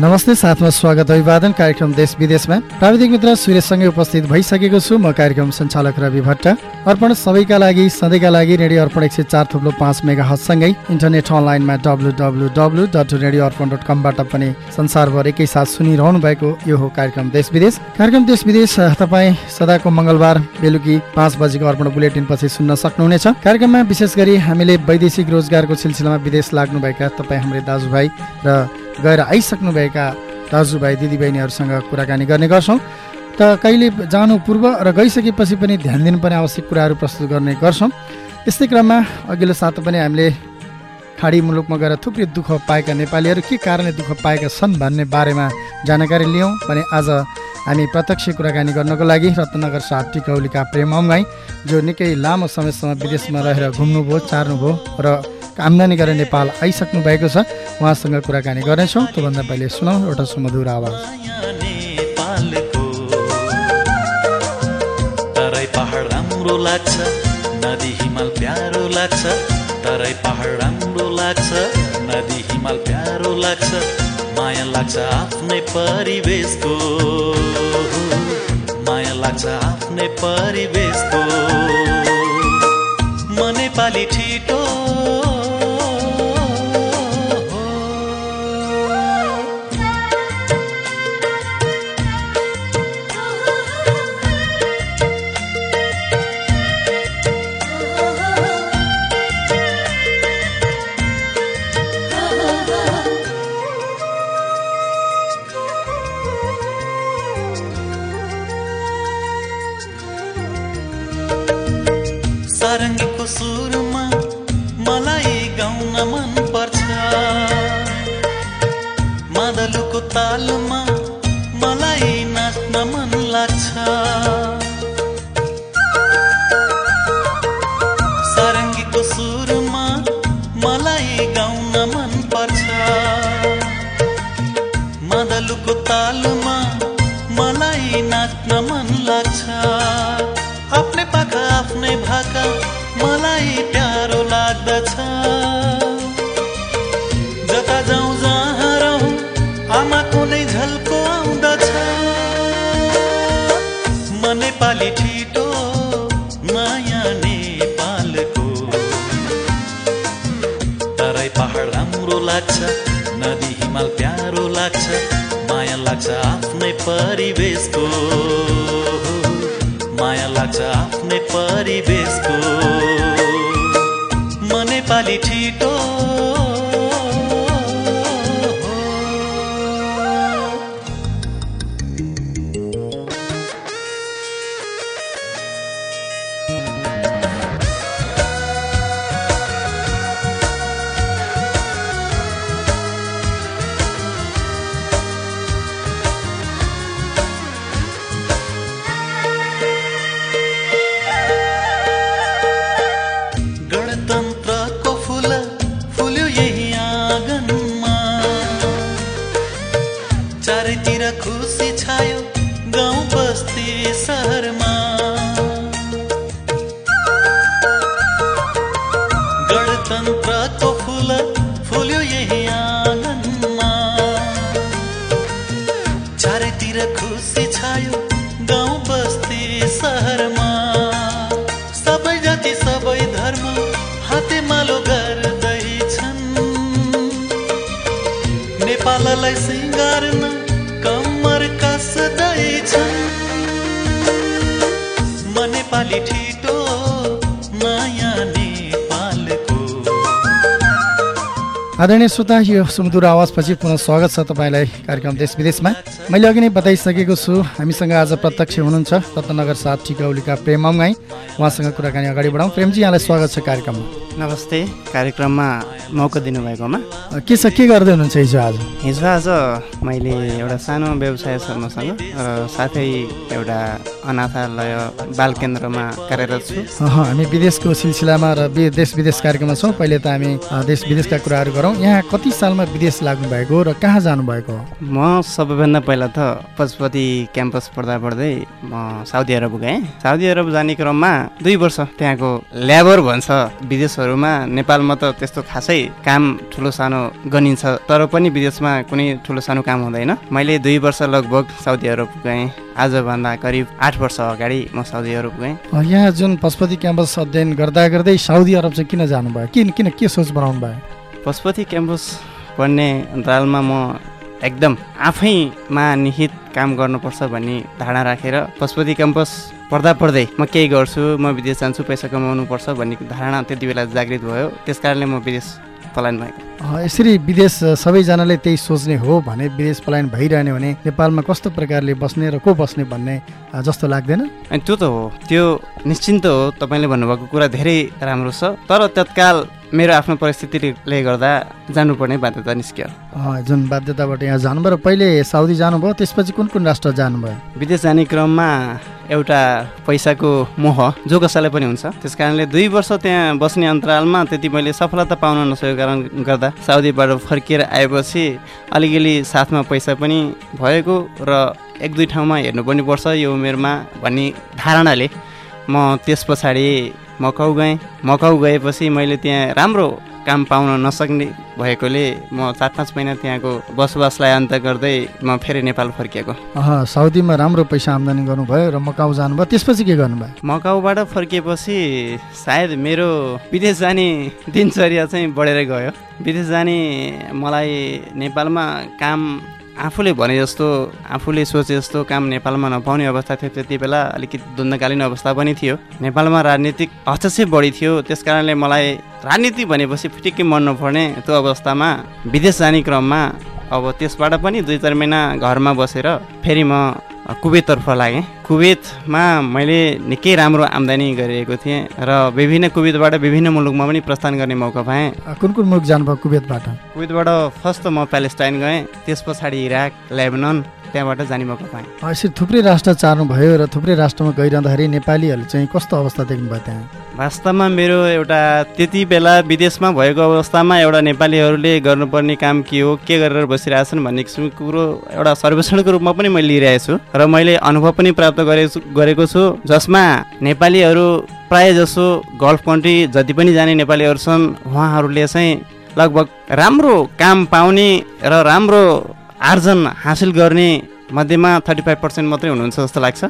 नमस्ते साथमा स्वागत अभिवादन कार्यक्रम देश विदेशमा। प्राविधिक मित्र सुरेशसँगै उपस्थित भइसकेको छु म कार्यक्रम सञ्चालक रवि भट्ट। अर्पण सबैका लागि सधैँका लागि रेडियो अर्पण एक सय चार थुप्रो पाँच मेगा हदसँगै इन्टरनेट अनलाइनमा W W W dot radio Arpan dot कमबाट पनि संसारभर एकैसाथ सुनिरहनु भएको यो हो कार्यक्रम देश विदेश। कार्यक्रम देश विदेश तपाईँ सदाको मङ्गलबार बेलुकी पाँच बजेको अर्पण बुलेटिन पछि सुन्न सक्नुहुनेछ। कार्यक्रममा विशेष गरी हामीले वैदेशिक रोजगारको सिलसिलामा विदेश लाग्नुभएका तपाईँ हाम्रै दाजुभाइ र गएर आइसक्नुभएका दाजुभाइ दिदीबहिनीहरूसँग कुराकानी गर्ने गर्छौँ। त कहिले जानु पूर्व र गइसकेपछि पनि ध्यान दिनुपर्ने आवश्यक कुराहरू प्रस्तुत गर्ने गर्छौँ। यस्तै क्रममा अघिल्लो साता पनि हामीले खाडी मुलुकमा गएर थुप्रै दुःख पाएका नेपालीहरू के कारणले दुःख पाएका छन् भन्ने बारेमा जानकारी लियौँ भने आज हामी प्रत्यक्ष कुराकानी गर्नको लागि रत्नगर साथ टिकौलीका प्रेम अङ्गाई जो निकै लामो समयसम्म विदेशमा रहेर घुम्नुभयो चार्नुभयो र आम्दानी गरेर नेपाल आइसक्नु भएको छ। उहाँसँग कुराकानी गर्नेछौँ। त्योभन्दा पहिले सुनौ एउटा सुमधुर आवाज। तराई पहाड राम्रो लाग्छ। नदी हिमाल प्यारो लाग्छ। तराई पहाड राम्रो लाग्छ। नदी हिमाल प्यारो लाग्छ। माया लाग्छ आफ्नै परिवेशको। माया लाग्छ आफ्नै परिवेशको। म नेपाली छिटो तालुक परिवेशको माया लाग्छ आफ्नै परिवेशको म नेपाली छिटो चारैतिर खुसी छायो गाउँ बस्ती सहरमा। आदरणीय श्रोता यो सुमधुर आवाजपछि पुनः स्वागत छ तपाईँलाई कार्यक्रम देश विदेशमा। मैले अघि नै बताइसकेको छु हामीसँग आज प्रत्यक्ष हुनुहुन्छ रत्नगर साथ टिकौलीका प्रेम अङ्गाई। उहाँसँग कुराकानी अगाडि बढाउँ। प्रेमजी यहाँलाई स्वागत छ कार्यक्रममा। नमस्ते कार्यक्रममा मौका दिनुभएकोमा। के छ के गर्दै हुनुहुन्छ हिजो आज? हिजो आज मैले एउटा सानो व्यवसाय शर्मासँग र साथै एउटा अनाथालय बाल केन्द्रमा कार्यरत छु। हामी विदेशको सिलसिलामा र देश विदेश कार्यक्रममा छौँ। पहिले त हामी देश विदेशका कुराहरू गरौँ। गरौँ यहाँ कति सालमा विदेश लाग्नु भएको र कहाँ जानुभएको? म सबैभन्दा पहिला त पशुपति क्याम्पस पढ्दा पढ्दै म साउदी अरब गएँ। साउदी अरब जाने क्रममा दुई वर्ष त्यहाँको ल्याबर भन्छ। विदेशहरूमा नेपालमा त त्यस्तो खासै काम ठुलो सानो गनिन्छ तर पनि विदेशमा कुनै ठुलो सानो काम हुँदैन। मैले दुई वर्ष लगभग साउदी अरब गएँ। आजभन्दा करिब आठ वर्ष अगाडि म साउदी अरब गएँ। यहाँ जुन पशुपति क्याम्पस अध्ययन गर्दा गर्दै साउदी अरब चाहिँ किन जानुभयो? किन किन के सोच बनाउनु भयो पशुपति क्याम्पस पढ्ने अन्तरालमा म एकदम आफैमा निहित काम गर्नुपर्छ भन्ने धारणा राखेर पशुपति क्याम्पस पढ्दा पढ्दै म केही गर्छु म विदेश जान्छु पैसा कमाउनु पर्छ भन्ने धारणा त्यति बेला जागृत भयो। त्यस कारणले म विदेश पलायन भएको। यसरी विदेश सबैजनाले त्यही सोच्ने हो भने विदेश पलायन भइरहने भने नेपालमा कस्तो प्रकारले बस्ने र को बस्ने भन्ने जस्तो लाग्दैन? अनि त्यो त हो। त्यो निश्चिन्त हो। तपाईँले भन्नुभएको कुरा धेरै राम्रो छ। तर तत्काल मेरो आफ्नो परिस्थितिले गर्दा जानुपर्ने बाध्यता निस्क्यो। जुन बाध्यताबाट यहाँ जानुभयो र पहिले साउदी जानुभयो त्यसपछि कुन कुन राष्ट्र जानुभयो? विदेश जाने क्रममा एउटा पैसाको मोह जो कसैलाई पनि हुन्छ। त्यस कारणले दुई वर्ष त्यहाँ बस्ने अन्तरालमा त्यति मैले सफलता पाउन नसकेको कारण गर्दा साउदीबाट फर्किएर आएपछि अलिअलि साथमा पैसा पनि भएको र एक दुई ठाउँमा हेर्नु पनि पर्छ यो उमेरमा भन्ने धारणाले म त्यस पछाडि मकाउ गएँ। मकाउ गएपछि मैले त्यहाँ राम्रो काम पाउन नसक्ने भएकोले म चार पाँच महिना त्यहाँको बसोबासलाई अन्त गर्दै म फेरि नेपाल फर्किएको। साउदीमा राम्रो पैसा आम्दानी गर्नुभयो र मकाउ जानुभयो। त्यसपछि के गर्नुभयो? मकाउबाट फर्किएपछि सायद मेरो विदेश जाने दिनचर्या चाहिँ बढेर गयो। विदेश जाने मलाई नेपालमा काम आफूले भने जस्तो आफूले सोचे जस्तो काम नेपालमा नपाउने अवस्था थियो त्यति बेला अलिकति द्वन्द्वकालीन अवस्था पनि थियो। नेपालमा राजनीतिक हस्तक्षेप बढी थियो त्यस कारणले मलाई राजनीति भनेपछि फिटिक्कै मन नपर्ने त्यो अवस्थामा विदेश जाने क्रममा अब त्यसबाट पनि दुई चार महिना घरमा बसेर फेरि म कुवेततर्फ लागेँ कुवेतमा मैले निकै राम्रो आम्दानी गरिरहेको थिएँ र विभिन्न कुवेतबाट विभिन्न मुलुकमा पनि प्रस्थान गर्ने मौका पाएँ। कुन कुन मुलुक जानुभयो कुवेतबाट? कुवेतबाट फर्स्ट त म प्यालेस्टाइन गएँ त्यस पछाडि इराक लेबनन त्यहाँबाट जाने मौका पाएँ। यसरी थुप्रै राष्ट्र चार्नुभयो र थुप्रै राष्ट्रमा गइरहँदाखेरि नेपालीहरूले चाहिँ कस्तो अवस्था देख्नुभयो त्यहाँ? वास्तवमा मेरो एउटा त्यति बेला विदेशमा भएको अवस्थामा एउटा नेपालीहरूले गर्नुपर्ने काम के हो के गरेर बसिरहेछन् भन्ने किसिमको कुरो एउटा सर्वेक्षणको रूपमा पनि मैले लिइरहेको छु र मैले अनुभव पनि प्राप्त गरेको छु- गरेको छु जसमा नेपालीहरू प्रायः जसो गल्फ कन्ट्री जति पनि जाने नेपालीहरू छन् उहाँहरूले चाहिँ लगभग राम्रो काम पाउने र राम्रो आर्जन हासिल गर्ने मध्येमा थर्टी फाइभ पर्सेन्ट मात्रै हुनुहुन्छ जस्तो लाग्छ।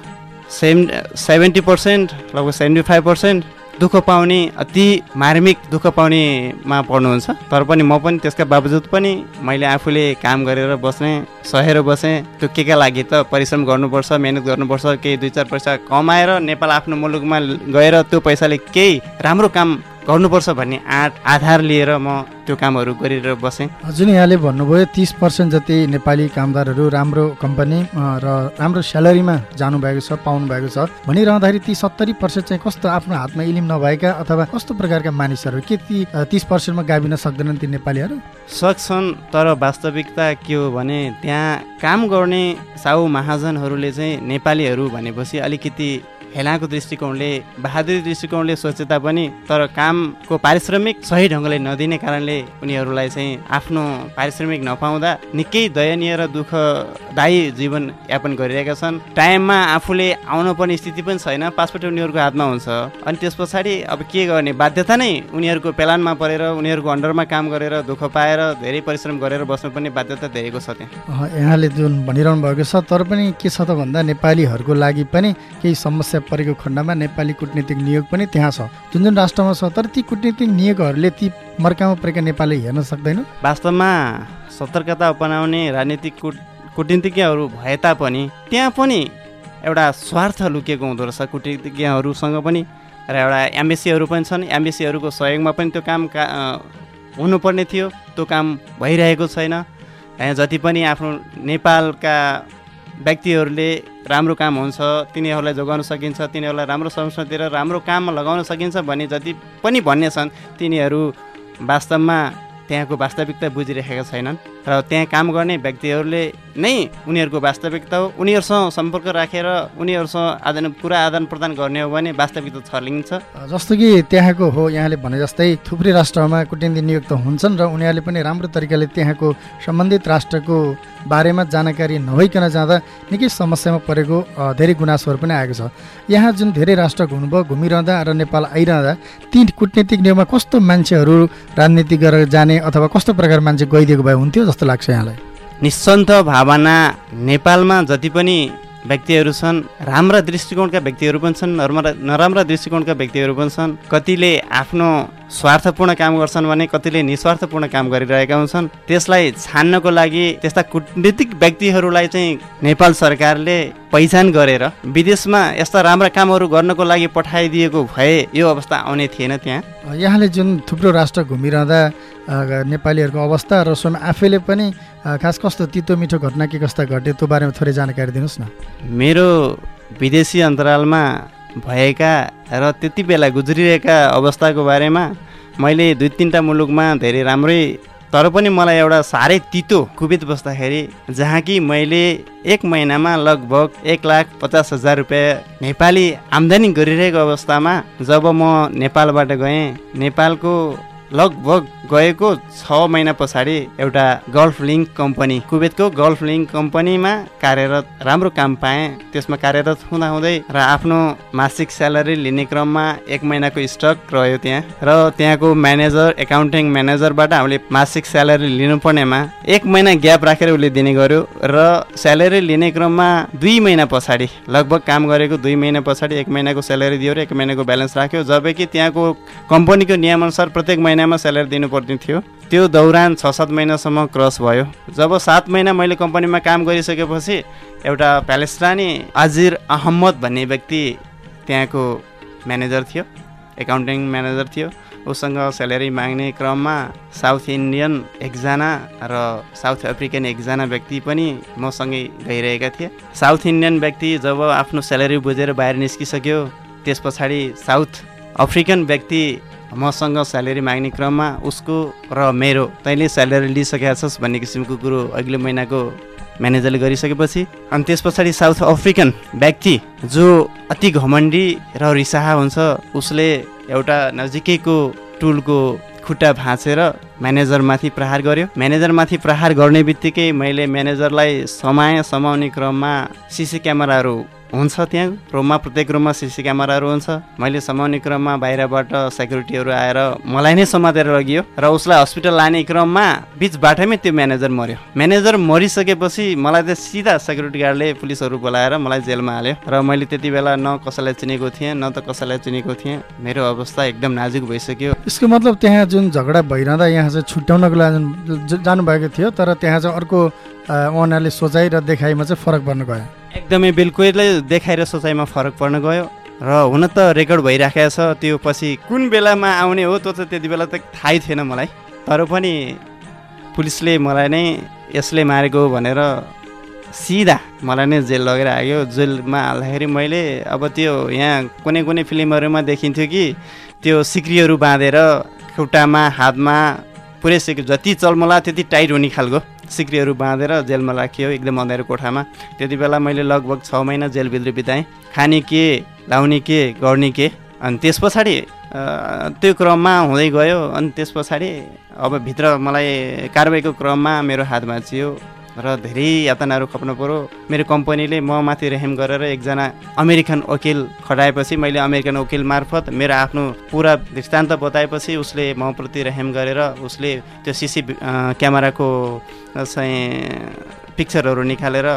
सेभेन सेभेन्टी पर्सेन्ट लगभग सेभेन्टी फाइभ पर्सेन्ट दुःख पाउने अति मार्मिक दुःख पाउनेमा पर्नुहुन्छ। तर पनि म पनि त्यसका बावजुद पनि मैले आफूले काम गरेर बस्ने सहेर बसेँ त्यो के का लागि त परिश्रम गर्नुपर्छ मिहिनेत गर्नुपर्छ केही दुई चार पैसा कमाएर नेपाल आफ्नो मुलुकमा गएर त्यो पैसाले केही राम्रो काम गर्नुपर्छ भन्ने आँट आधार लिएर म त्यो कामहरू गरेर बसेँ। जुन यहाँले भन्नुभयो तिस पर्सेन्ट जति नेपाली कामदारहरू राम्रो कम्पनी र राम्रो स्यालेरीमा जानुभएको छ पाउनु भएको छ भनिरहँदाखेरि ती सत्तरी पर्सेन्ट चाहिँ कस्तो आफ्नो हातमा इलिम नभएका अथवा कस्तो प्रकारका मानिसहरू? के ती तिस पर्सेन्टमा गाभिन सक्दैनन् ती नेपालीहरू? सक्छन् तर वास्तविकता के हो भने त्यहाँ काम गर्ने साउ महाजनहरूले चाहिँ नेपालीहरू भनेपछि अलिकति हेलाको दृष्टिकोणले बहादुरी दृष्टिकोणले सोचे तापनि तर कामको पारिश्रमिक सही ढङ्गले नदिने कारणले उनीहरूलाई चाहिँ आफ्नो पारिश्रमिक नपाउँदा निकै दयनीय र दुःखदायी जीवन यापन गरिरहेका छन्। टाइममा आफूले आउनु पर्ने स्थिति पनि छैन पासपोर्ट उनीहरूको हातमा हुन्छ। अनि त्यस पछाडि अब के गर्ने? बाध्यता नै उनीहरूको पेलानमा परेर उनीहरूको अन्डरमा काम गरेर दुःख पाएर धेरै परिश्रम गरेर बस्नुपर्ने बाध्यता धेरैको छ त्यहाँ। यहाँले जुन भनिरहनु भएको छ तर पनि के छ त भन्दा नेपालीहरूको लागि पनि केही समस्या परेको खण्डमा नेपाली कुटनीतिक नियोग पनि त्यहाँ छ। जुन जुन राष्ट्रमा छ तर ती कुटनीतिक नियोगहरूले ती मर्कामा परेका नेपाली हेर्न सक्दैन। वास्तवमा सतर्कता अपनाउने राजनीतिक कुट कुटनीतिज्ञहरू भए तापनि त्यहाँ पनि एउटा स्वार्थ लुकेको हुँदो रहेछ। कुटनीतिज्ञहरूसँग पनि र एउटा एमबिसीहरू पनि छन्। एमबिसीहरूको सहयोगमा पनि त्यो काम का हुनुपर्ने थियो। त्यो काम भइरहेको छैन। जति पनि आफ्नो नेपालका व्यक्तिहरूले राम्रो काम हुन्छ तिनीहरूलाई जोगाउन सकिन्छ तिनीहरूलाई राम्रो संस्कृतिर राम्रो काममा लगाउन सकिन्छ भन्ने जति पनि भन्ने छन् तिनीहरू वास्तवमा त्यहाँको वास्तविकता बुझिरहेका छैनन्। र त्यहाँ काम गर्ने व्यक्तिहरूले नै उनीहरूको वास्तविकता हो। उनीहरूसँग सम्पर्क राखेर उनीहरूसँग आदान कुरा आदान प्रदान गर्ने हो भने वास्तविकता छर्लिन्छ। जस्तो कि त्यहाँको हो यहाँले भने जस्तै थुप्रै राष्ट्रमा कुटनीति नियुक्त हुन्छन् र उनीहरूले पनि राम्रो तरिकाले त्यहाँको सम्बन्धित राष्ट्रको बारेमा जानकारी नभइकन जाँदा निकै समस्यामा परेको धेरै गुनासोहरू पनि आएको छ। यहाँ जुन धेरै राष्ट्र घुम्नुभयो घुमिरहँदा र नेपाल आइरहँदा ती कुटनीतिक नियममा कस्तो मान्छेहरू राजनीति गरेर जाने अथवा कस्तो प्रकार मान्छे गइदिएको भए हुन्थ्यो? जस्तो लाग्छ यहाँलाई। निस्सन्त भावना नेपालमा जति पनि व्यक्तिहरू छन् राम्रा दृष्टिकोणका व्यक्तिहरू पनि छन् नराम्रा दृष्टिकोणका व्यक्तिहरू पनि छन् कतिले आफ्नो स्वार्थपूर्ण काम गर्छन् भने कतिले निस्वार्थपूर्ण काम गरिरहेका हुन्छन् त्यसलाई छान्नको लागि त्यस्ता कुटनीतिक व्यक्तिहरूलाई चाहिँ नेपाल सरकारले पहिचान गरेर विदेशमा यस्ता राम्रा कामहरू गर्नको लागि पठाइदिएको भए यो अवस्था आउने थिएन त्यहाँ। यहाँले जुन थुप्रो राष्ट्र घुमिरहँदा नेपालीहरूको अवस्था र स्वयं आफैले पनि खास कस्तो तितो मिठो घटना के कस्ता घट्यो त्यो बारेमा थोरै जानकारी दिनुहोस् न। मेरो विदेशी अन्तरालमा भएका र त्यति बेला गुज्रिरहेका अवस्थाको बारेमा मैले दुई तिनवटा मुलुकमा धेरै राम्रै तर पनि मलाई एउटा साह्रै तितो कुबेत बस्दाखेरि जहाँ कि मैले एक महिनामा लगभग एक लाख पचास हजार रुपियाँ नेपाली आम्दानी गरिरहेको अवस्थामा जब म नेपालबाट गएँ नेपालको लगभग गएको छ महिना पछाडि एउटा गल्फ लिङ्क कम्पनी कुवेतको गल्फ लिङ्क कम्पनीमा कार्यरत राम्रो काम पाएँ। त्यसमा कार्यरत हुँदाहुँदै र आफ्नो मासिक स्यालेरी लिने क्रममा एक महिनाको स्टक रह्यो त्यहाँ। र त्यहाँको म्यानेजर एकाउन्टिङ म्यानेजरबाट हामीले मासिक स्यालेरी लिनुपर्नेमा एक महिना ग्याप राखेर उसले दिने गर्यो र स्यालेरी लिने क्रममा दुई महिना पछाडि लगभग काम गरेको दुई महिना पछाडि एक महिनाको स्यालेरी दियो र एक महिनाको ब्यालेन्स राख्यो। जबकि त्यहाँको कम्पनीको नियमअनुसार प्रत्येक महिनामा स्यालेरी दिनुपर्ने थियो। त्यो दौरान छ सात महिनासम्म क्रस भयो। जब सात महिना मैले कम्पनीमा काम गरिसकेपछि एउटा प्यालेस्टानी अजिर अहमद भन्ने व्यक्ति त्यहाँको म्यानेजर थियो एकाउन्टिङ म्यानेजर थियो। उसँग स्यालेरी माग्ने क्रममा साउथ इन्डियन एकजना र साउथ अफ्रिकन एकजना व्यक्ति पनि मसँगै गइरहेका थिए। साउथ इन्डियन व्यक्ति जब आफ्नो स्यालेरी बुझेर बाहिर निस्किसक्यो त्यस पछाडि साउथ अफ्रिकन व्यक्ति मसँग स्यालेरी माग्ने क्रममा उसको र मेरो तैँले स्यालेरी लिइसकेका छस् भन्ने किसिमको कुरो अघिल्लो महिनाको म्यानेजरले गरिसकेपछि अनि त्यस पछाडि साउथ अफ्रिकन व्यक्ति जो अति घमण्डी र रिसाहा हुन्छ उसले एउटा नजिकैको टुलको खुट्टा भाँचेर म्यानेजरमाथि प्रहार गर्यो। म्यानेजरमाथि प्रहार गर्ने बित्तिकै मैले म्यानेजरलाई समाए समाउने क्रममा सिसी क्यामेराहरू हुन्छ त्यहाँ? रुममा प्रत्येक रुममा सिसी क्यामेराहरू हुन्छ। मैले समाउने क्रममा बाहिरबाट सेक्युरिटीहरू आएर मलाई नै समातेर लगियो र उसलाई हस्पिटल लाने क्रममा बिच बाटैमै त्यो म्यानेजर मऱ्यो। म्यानेजर मरिसकेपछि मलाई त सिधा सेक्युरिटी गार्डले पुलिसहरू बोलाएर मलाई जेलमा हाल्यो र मैले त्यति बेला न कसैलाई चिनेको थिएँ न त कसैलाई चिनेको थिएँ। मेरो अवस्था एकदम नाजुक भइसक्यो। यसको मतलब त्यहाँ जुन झगडा भइरहँदा यहाँ चाहिँ छुट्याउनको लागि जानुभएको थियो तर त्यहाँ चाहिँ अर्को उहाँहरूले सोचाइ र देखाइमा चाहिँ फरक पर्नु गयो। एकदमै बिल्कुलै देखाएर सोचाइमा फरक पर्न गयो। र हुन त रेकर्ड भइराखेको छ त्यो पछि कुन बेलामा आउने हो त्यो चाहिँ त्यति बेला त थाहै थिएन मलाई। तर पनि पुलिसले मलाई नै यसले मारेको भनेर सिधा मलाई नै जेल लगेर आयो। जेलमा हाल्दाखेरि मैले अब त्यो यहाँ कुनै कुनै फिल्महरूमा देखिन्थ्यो कि त्यो सिक्रीहरू बाँधेर खुट्टामा हातमा पुरै सिक्री जति चलमला त्यति टाइट हुने खालको। सिक्रीहरू बाँधेर जेलमा राखियो एकदम अँध्यारो कोठामा। त्यति बेला मैले लगभग छ महिना जेलभित्र बिताएँ। खाने के लाउने के गर्ने के? अनि त्यस पछाडि त्यो क्रममा हुँदै गयो। अनि त्यस पछाडि अब भित्र मलाई कारवाहीको क्रममा मेरो हात भाँचियो। र धेरै यातनाहरू खप्नु पऱ्यो। मेरो कम्पनीले म माथि रेहेम गरेर एकजना अमेरिकन वकिल खटाएपछि मैले अमेरिकन वकिल मार्फत मेरो आफ्नो पुरा दृष्टान्त बताएपछि उसले म प्रति रेहेम गरेर उसले त्यो सिसी क्यामेराको चाहिँ पिक्चरहरू निकालेर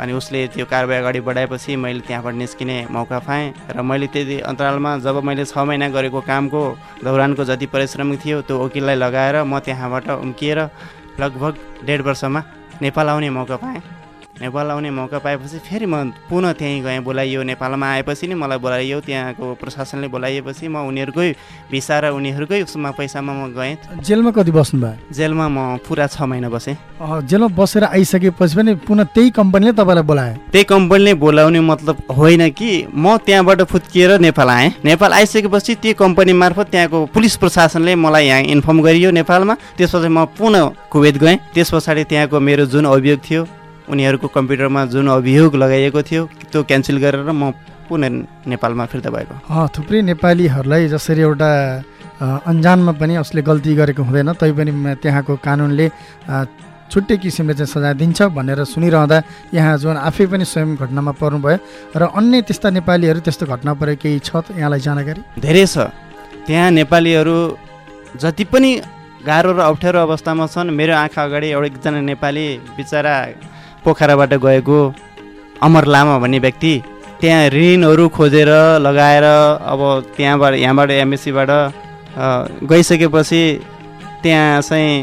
अनि उसले त्यो कारवाही अगाडि बढाएपछि मैले त्यहाँबाट निस्किने मौका पाएँ र मैले त्यति अन्तरालमा जब मैले छ महिना गरेको कामको दौरानको जति परिश्रम थियो त्यो वकिललाई लगाएर म त्यहाँबाट उम्किएर लगभग डेढ वर्षमा नेपाल आउने मौका पाएँ। नेपाल आउने मौका पाएपछि फेरि म पुनः त्यहीँ गएँ। बोलाइयो नेपालमा आएपछि नि मलाई बोलाइयो। त्यहाँको प्रशासनले बोलाइएपछि म उनीहरूकै भिसा र उनीहरूकै उसमा पैसामा म गएँ। जेलमा कति बस्नुभयो? जेलमा म पुरा छ महिना बसेँ। जेलमा बसेर आइसकेपछि पनि पुनः त्यही कम्पनीले तपाईँलाई बोलायो? त्यही कम्पनीले बोलाउने मतलब होइन कि म त्यहाँबाट फुत्किएर नेपाल आएँ। नेपाल आइसकेपछि त्यो कम्पनी मार्फत त्यहाँको पुलिस प्रशासनले मलाई यहाँ इन्फर्म गरियो नेपालमा। त्यसपछि म पुनः कुवेत गएँ। त्यस पछाडि त्यहाँको मेरो जुन अभियोग थियो उनीहरूको कम्प्युटरमा जुन अभियोग लगाइएको थियो त्यो क्यान्सल गरेर म पुनः नेपालमा फिर्ता भएको। थुप्रै नेपालीहरूलाई जसरी एउटा अन्जानमा पनि उसले गल्ती गरेको हुँदैन तैपनि त्यहाँको कानुनले छुट्टै किसिमले चाहिँ सजाय दिन्छ भनेर सुनिरहँदा यहाँ जुन आफै पनि स्वयं घटनामा पर्नुभयो र अन्य त्यस्ता नेपालीहरू त्यस्तो घटना परे केही छ त यहाँलाई जानकारी? धेरै छ। त्यहाँ नेपालीहरू जति पनि गाह्रो र अप्ठ्यारो अवस्थामा छन् मेरो आँखा अगाडि एउटा एकजना नेपाली बिचरा पोखराबाट गएको अमर लामा भन्ने व्यक्ति त्यहाँ ऋणहरू खोजेर लगाएर अब त्यहाँबाट यहाँबाट एमएससीबाट गइसकेपछि त्यहाँ चाहिँ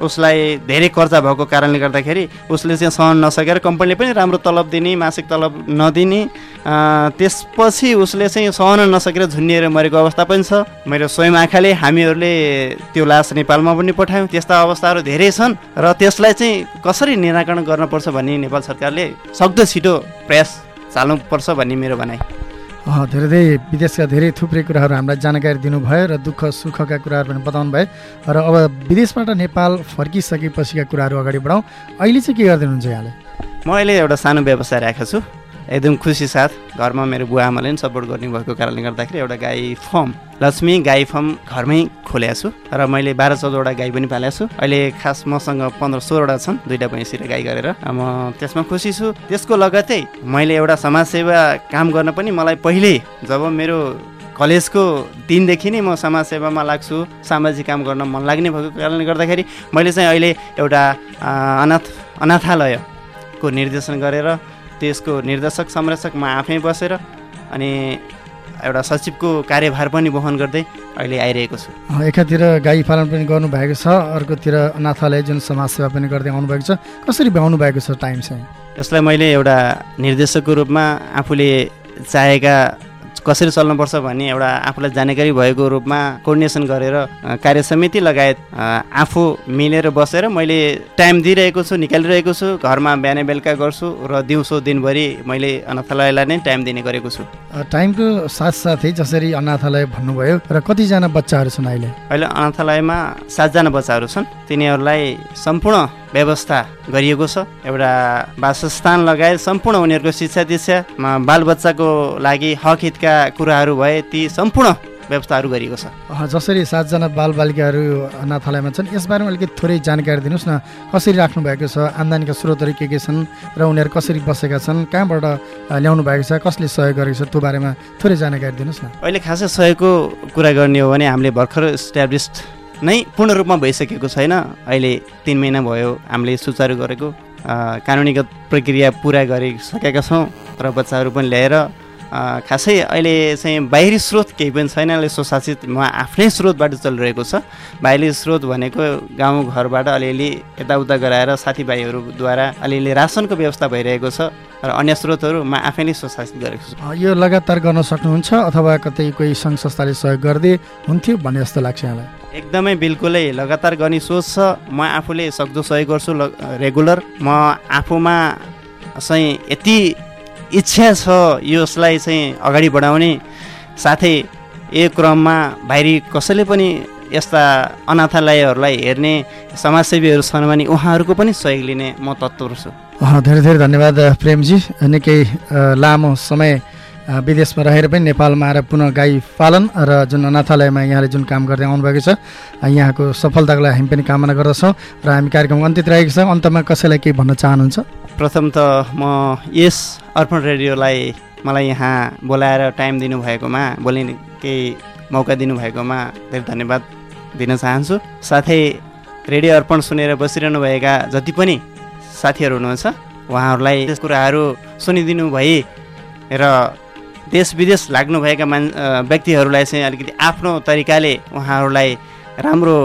उसलाई धेरै कर्जा भएको कारणले गर्दाखेरि उसले चाहिँ सहन नसकेर कम्पनीले पनि राम्रो तलब दिने मासिक तलब नदिने त्यसपछि उसले चाहिँ सहन नसकेर झुन्निएर मरेको अवस्था पनि छ। मेरो स्वयं आँखाले हामीहरूले त्यो लास नेपालमा पनि पठायौँ। त्यस्ता अवस्थाहरू धेरै छन् र त्यसलाई चाहिँ कसरी निराकरण गर्नुपर्छ भन्ने नेपाल सरकारले सक्दो छिटो प्रयास चाल्नुपर्छ भन्ने मेरो भनाइ। धेरै धेरै विदेशका धेरै थुप्रै कुराहरू हामीलाई जानकारी दिनुभयो र दुःख सुखका कुराहरू पनि बताउनु भयो। र अब विदेशबाट नेपाल फर्किसकेपछिका कुराहरू अगाडि बढाउँ। अहिले चाहिँ के गर्दै हुनुहुन्छ यहाँले? म अहिले एउटा सानो व्यवसाय राखेको छु। एकदम खुसी साथ घरमा मेरो बुवा आमाले पनि सपोर्ट गर्ने भएको कारणले गर्दाखेरि एउटा गाई फर्म लक्ष्मी गाई फर्म घरमै खोलेको छु र मैले बाह्र चौधवटा गाई पनि पालेको छु। अहिले खास मसँग पन्ध्र सोह्रवटा छन् दुइटा भैँसी र गाई गरेर। म त्यसमा खुसी छु। त्यसको लगतै मैले एउटा समाजसेवा काम गर्न पनि मलाई पहिले जब मेरो कलेजको दिनदेखि नै म समाजसेवामा लाग्छु सामाजिक काम गर्न मन लाग्ने भएको कारणले गर्दाखेरि मैले चाहिँ अहिले एउटा अनाथ अनाथालयको निर्देशन गरेर त्यसको निर्देशक संरक्षक म आफै बसेर अनि एउटा सचिवको कार्यभार पनि वहन गर्दै अहिले आइरहेको छु। एकातिर गाई पालन पनि गर्नुभएको छ अर्कोतिर अनाथालय जुन समाजसेवा पनि गर्दै आउनुभएको छ कसरी भ्याउनु भएको छ टाइम चाहिँ? यसलाई मैले एउटा निर्देशकको रूपमा आफूले चाहेका कसरी चल्नुपर्छ भन्ने एउटा आफूलाई जानकारी भएको रूपमा कोर्डिनेसन गरेर कार्य समिति लगायत आफू मिलेर बसेर मैले टाइम दिइरहेको छु निकालिरहेको छु घरमा बिहान बेलुका गर्छु र दिउँसो दिनभरि मैले अनाथालयलाई नै टाइम दिने गरेको छु। टाइमको साथसाथै जसरी अनाथालय भन्नुभयो र कतिजना बच्चाहरू छन् अहिले? अहिले अनाथालयमा सातजना बच्चाहरू छन्। तिनीहरूलाई सम्पूर्ण व्यवस्था गरिएको छ। एउटा वासस्थान लगायत सम्पूर्ण उनीहरूको शिक्षा दीक्षामा बालबच्चाको लागि हक हितका कुराहरू भए ती सम्पूर्ण व्यवस्थाहरू गरिएको छ। जसरी सातजना बालबालिकाहरू अनाथालयमा छन् यसबारेमा अलिकति थोरै जानकारी दिनुहोस् न। कसरी राख्नु भएको छ? आम्दानीका स्रोतहरू के के छन् र उनीहरू कसरी बसेका छन्? कहाँबाट ल्याउनु भएको छ? कसले सहयोग गरेको छ? त्यो बारेमा थोरै जानकारी दिनुहोस् न। अहिले खासै सहयोगको कुरा गर्ने हो भने हामीले भर्खर इस्ट्याब्लिस्ड नै पूर्ण रूपमा भइसकेको छैन। अहिले तिन महिना भयो हामीले सुचारू गरेको कानुनीगत प्रक्रिया पुरा गरिसकेका छौँ र बच्चाहरू पनि ल्याएर खासै अहिले चाहिँ बाहिरी स्रोत केही पनि छैन। अहिले स्वशासित म आफ्नै स्रोतबाट चलिरहेको छ। बाहिरी स्रोत भनेको गाउँघरबाट अलिअलि यताउता गराएर साथीभाइहरूद्वारा अलिअलि रासनको व्यवस्था भइरहेको छ र अन्य स्रोतहरू म आफै नै स्वशासित गरेको छु। यो लगातार गर्न सक्नुहुन्छ अथवा कतै कोही सङ्घ संस्थाले सहयोग गर्दै हुन्थ्यो भन्ने जस्तो लाग्छ यहाँलाई। एकदमै बिल्कुलै लगातार गर्ने सोच छ। म आफूले सक्दो सहयोग गर्छु रेगुलर। म आफूमा चाहिँ यति इच्छा छ यसलाई चाहिँ अगाडि बढाउने। साथै यो क्रममा बाहिरी कसैले पनि यस्ता अनाथालयहरूलाई हेर्ने समाजसेवीहरू छन् भने उहाँहरूको पनि सहयोग लिने म तत्पर छु। धेरै धेरै धन्यवाद प्रेमजी। निकै लामो समय विदेशमा रहेर पनि नेपालमा आएर पुनः गाई पालन र जुन अनाथालयमा यहाँले जुन काम गर्दै आउनुभएको छ यहाँको सफलताको लागि हामी पनि कामना गर्दछौँ र हामी कार्यक्रम अन्त्यतिर आएको छौँ। अन्तमा कसैलाई केही भन्न चाहनुहुन्छ? प्रथम त म यस अर्पण रेडियोलाई मलाई यहाँ बोलाएर टाइम दिनुभएकोमा बोलिने केही मौका दिनुभएकोमा धेरै धन्यवाद दिन चाहन्छु। साथै रेडियो अर्पण सुनेर बसिरहनुभएका जति पनि साथीहरू हुनुहुन्छ उहाँहरूलाई यस कुराहरू सुनिदिनु भई र देश विदेश लाग्नुभएका मान व्यक्तिहरूलाई चाहिँ अलिकति आफ्नो तरिकाले उहाँहरूलाई राम्रो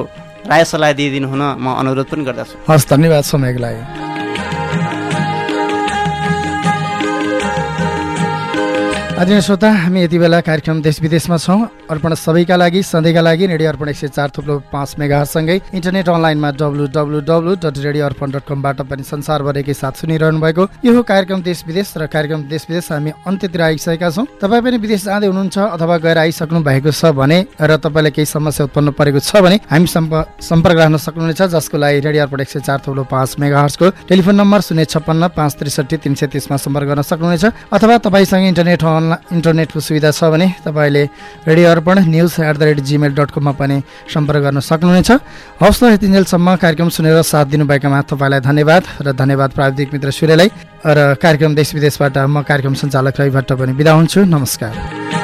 राय सल्लाह दिइदिनु हुन म अनुरोध पनि गर्दछु। हस् धन्यवाद समयको लागि। आदरणीय श्रोता हामी यति बेला कार्यक्रम देश विदेशमा छौँ। अर्पण सबैका लागि सधैँका लागि रेडियो अर्पण एक सय चार थुप्रो पाँच मेगासँगै इन्टरनेट अनलाइनमा W W W dot radio Arpan dot कमबाट पनि संसारभरिकै साथ सुनिरहनु भएको यो कार्यक्रम देश विदेश र कार्यक्रम देश विदेश हामी अन्त्यतिर आइसकेका छौँ। तपाईँ पनि विदेश जाँदै हुनुहुन्छ अथवा गएर आइसक्नु भएको छ भने र तपाईँलाई केही समस्या उत्पन्न परेको छ भने हामी सम्पर्क राख्न सक्नुहुनेछ जसको लागि रेडियो अर्पण एक सय चार थुप्रो पाँच मेगा हर्सको टेलिफोन नम्बर शून्य छप्पन्न पाँच त्रिसठी तिन सय तिसमा सम्पर्क गर्न सक्नुहुनेछ। अथवा तपाईँसँग इन्टरनेट अनलाइन इन्टरनेटको सुविधा छ भने तपाईँले radio Arpan news at the rate Gmail dot कममा पनि सम्पर्क गर्न सक्नुहुनेछ। हवस् त यतिन्जेलसम्म कार्यक्रम सुनेर साथ दिनुभएकोमा तपाईँलाई धन्यवाद र धन्यवाद प्राविधिक मित्र सूर्यलाई। र कार्यक्रम देश विदेशबाट म कार्यक्रम सञ्चालक रवि भट्ट पनि बिदा हुन्छु। नमस्कार।